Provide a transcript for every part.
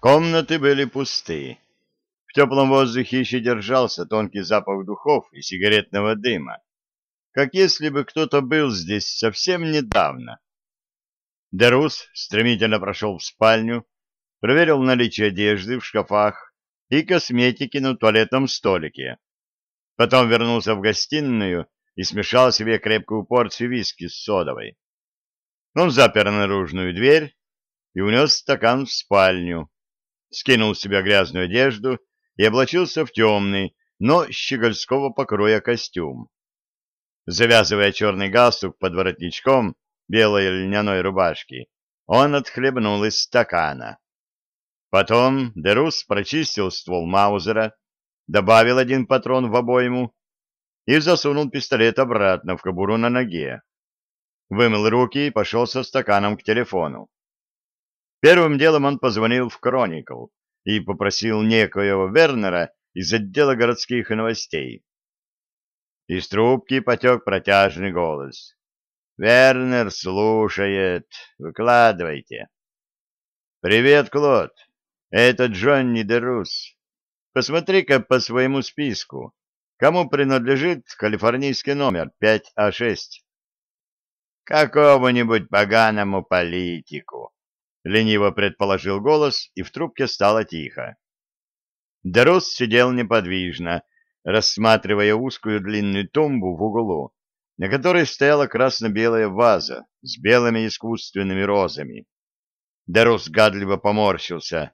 Комнаты были пусты. В теплом воздухе еще держался тонкий запах духов и сигаретного дыма, как если бы кто-то был здесь совсем недавно. Дерус стремительно прошел в спальню, проверил наличие одежды в шкафах и косметики на туалетном столике. Потом вернулся в гостиную и смешал себе крепкую порцию виски с содовой. Он запер наружную дверь и унес стакан в спальню, скинул с себя грязную одежду и облачился в темный, но щегольского покроя костюм. Завязывая черный галстук под воротничком белой льняной рубашки, он отхлебнул из стакана. Потом Дерус прочистил ствол Маузера, добавил один патрон в обойму и засунул пистолет обратно в кобуру на ноге. Вымыл руки и пошел со стаканом к телефону. Первым делом он позвонил в Кроникл и попросил некоего Вернера из отдела городских новостей. Из трубки потек протяжный голос. «Вернер слушает. Выкладывайте». «Привет, Клод. Это Джонни Дерус. Посмотри-ка по своему списку. Кому принадлежит калифорнийский номер 5А6?» «Какому-нибудь поганому политику», — лениво предположил голос, и в трубке стало тихо. Дерус сидел неподвижно, рассматривая узкую длинную тумбу в углу, на которой стояла красно-белая ваза с белыми искусственными розами. Дерус гадливо поморщился.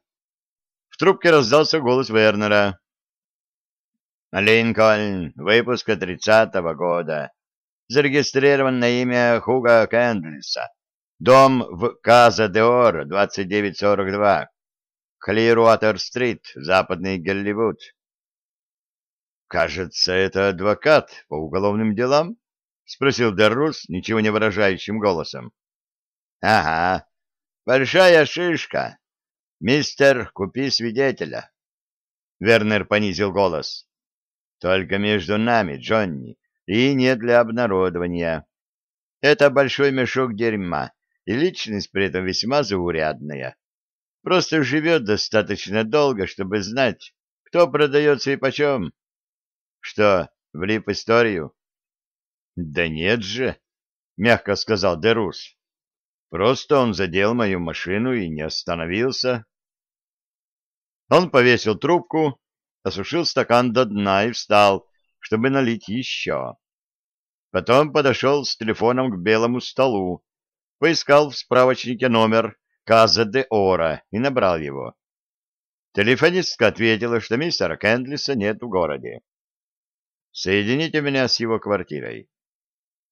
В трубке раздался голос Вернера. «Линкольн, выпуска тридцатого года зарегистрирован на имя Хуга Кэндлиса. Дом в Каза де Ор, 2942. Клируатер-стрит, Западный Голливуд. «Кажется, это адвокат по уголовным делам?» — спросил Деррус ничего не выражающим голосом. «Ага, большая шишка. Мистер, купи свидетеля». Вернер понизил голос. «Только между нами, Джонни, и не для обнародования. Это большой мешок дерьма, и личность при этом весьма заурядная. Просто живет достаточно долго, чтобы знать, кто продается и почем. Что, влип историю? — Да нет же, — мягко сказал Дерус. Просто он задел мою машину и не остановился. Он повесил трубку, осушил стакан до дна и встал, чтобы налить еще. Потом подошел с телефоном к белому столу, поискал в справочнике номер Каза де Ора и набрал его. Телефонистка ответила, что мистера Кендлиса нет в городе. «Соедините меня с его квартирой».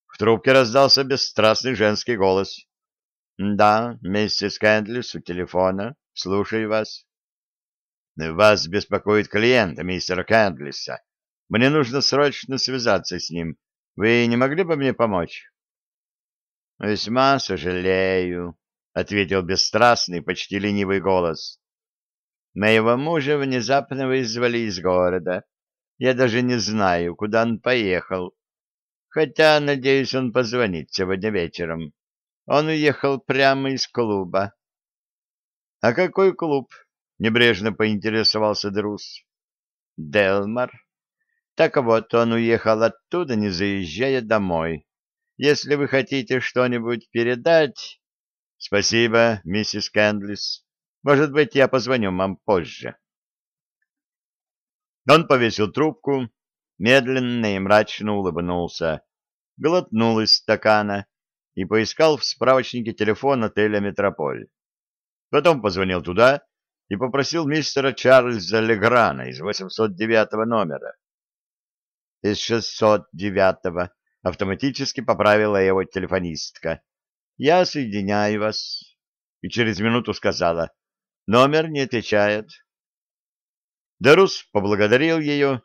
В трубке раздался бесстрастный женский голос. «Да, миссис Кендлис у телефона. Слушаю вас». «Вас беспокоит клиент мистера Кендлиса. Мне нужно срочно связаться с ним. Вы не могли бы мне помочь? — Весьма сожалею, — ответил бесстрастный, почти ленивый голос. — Моего мужа внезапно вызвали из города. Я даже не знаю, куда он поехал. Хотя, надеюсь, он позвонит сегодня вечером. Он уехал прямо из клуба. — А какой клуб? — небрежно поинтересовался Друз. — Делмар. Так вот, он уехал оттуда, не заезжая домой. Если вы хотите что-нибудь передать... Спасибо, миссис Кэндлис. Может быть, я позвоню вам позже. Он повесил трубку, медленно и мрачно улыбнулся, глотнул из стакана и поискал в справочнике телефон отеля «Метрополь». Потом позвонил туда и попросил мистера Чарльза Леграна из 809 номера из 609-го, автоматически поправила его телефонистка. Я соединяю вас. И через минуту сказала, номер не отвечает. Дарус поблагодарил ее,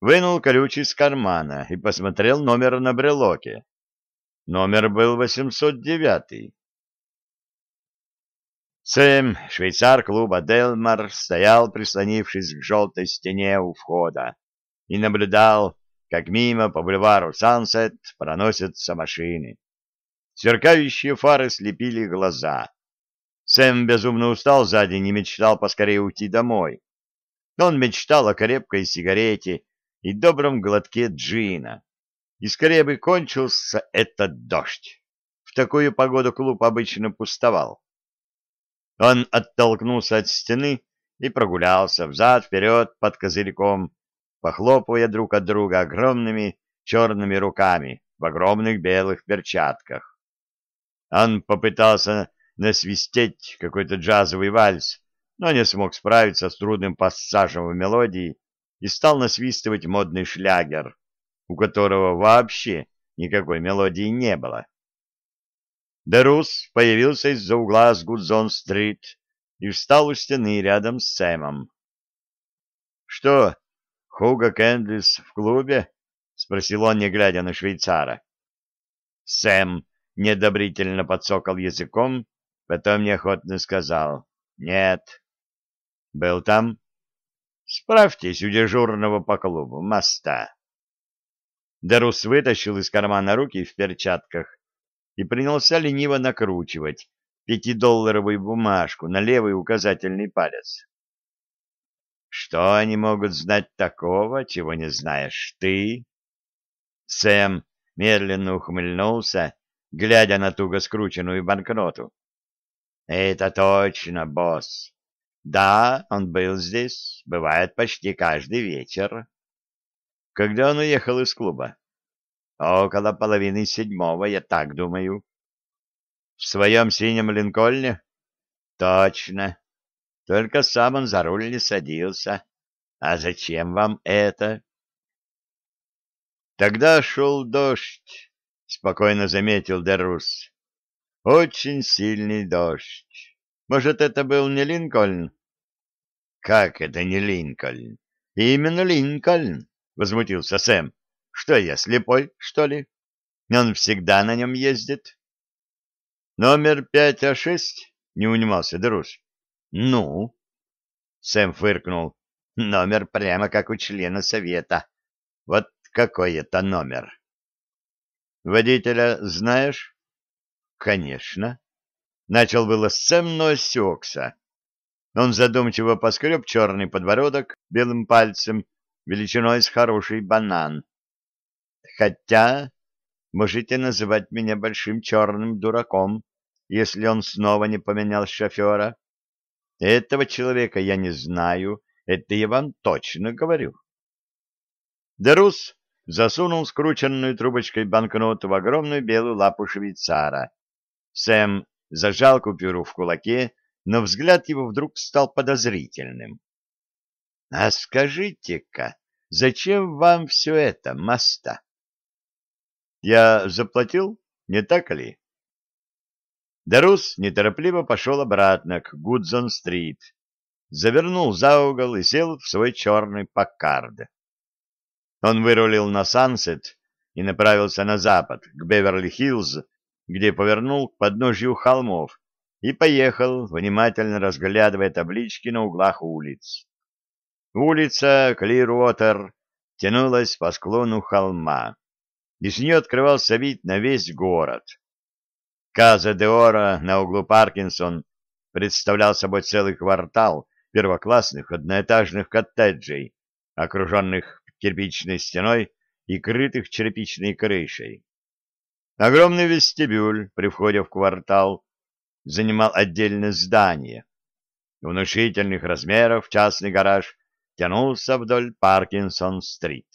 вынул колючий из кармана и посмотрел номер на брелоке. Номер был 809. Сэм, швейцар клуба «Делмар», стоял, прислонившись к желтой стене у входа, и наблюдал, как мимо по бульвару Сансет проносятся машины. Сверкающие фары слепили глаза. Сэм безумно устал за день и мечтал поскорее уйти домой. Он мечтал о крепкой сигарете и добром глотке джина. И скорее бы кончился этот дождь. В такую погоду клуб обычно пустовал. Он оттолкнулся от стены и прогулялся взад-вперед под козырьком, похлопывая друг от друга огромными черными руками в огромных белых перчатках. Он попытался насвистеть какой-то джазовый вальс, но не смог справиться с трудным пассажем в мелодии и стал насвистывать модный шлягер, у которого вообще никакой мелодии не было. Дерус появился из-за угла с Гудзон-стрит и встал у стены рядом с Сэмом. — Что, Хуга Кэндлис в клубе? — спросил он, не глядя на швейцара. Сэм недобрительно подсокал языком, потом неохотно сказал «Нет». «Был там?» «Справьтесь у дежурного по клубу, моста». Дарус вытащил из кармана руки в перчатках и принялся лениво накручивать пятидолларовую бумажку на левый указательный палец. Что они могут знать такого, чего не знаешь ты? Сэм медленно ухмыльнулся, глядя на туго скрученную банкноту. Это точно, босс. Да, он был здесь, бывает почти каждый вечер. Когда он уехал из клуба? Около половины седьмого, я так думаю. В своем синем линкольне? Точно. Только сам он за руль не садился. А зачем вам это? Тогда шел дождь, спокойно заметил Дерус. Очень сильный дождь. Может, это был не Линкольн? Как это не Линкольн? Именно Линкольн, возмутился Сэм. Что я, слепой, что ли? Он всегда на нем ездит. Номер пять а шесть? Не унимался Друз. Ну? Сэм фыркнул. Номер прямо как у члена совета. Вот какой это номер? Водителя знаешь? Конечно. Начал было Сэм, но осекся. Он задумчиво поскреб черный подбородок белым пальцем величиной с хороший банан. Хотя можете называть меня большим черным дураком, если он снова не поменял шофера. Этого человека я не знаю, это я вам точно говорю. Дерус засунул скрученную трубочкой банкноту в огромную белую лапу швейцара. Сэм зажал купюру в кулаке, но взгляд его вдруг стал подозрительным. — А скажите-ка, зачем вам все это, Маста? Я заплатил, не так ли? Дарус неторопливо пошел обратно к Гудзон-стрит, завернул за угол и сел в свой черный Паккард. Он вырулил на Сансет и направился на запад, к Беверли-Хиллз, где повернул к подножью холмов и поехал, внимательно разглядывая таблички на углах улиц. Улица Клируотер тянулась по склону холма и с нее открывался вид на весь город. Каза де Ора на углу Паркинсон представлял собой целый квартал первоклассных одноэтажных коттеджей, окруженных кирпичной стеной и крытых черепичной крышей. Огромный вестибюль при входе в квартал занимал отдельное здание. Внушительных размеров частный гараж тянулся вдоль Паркинсон-стрит.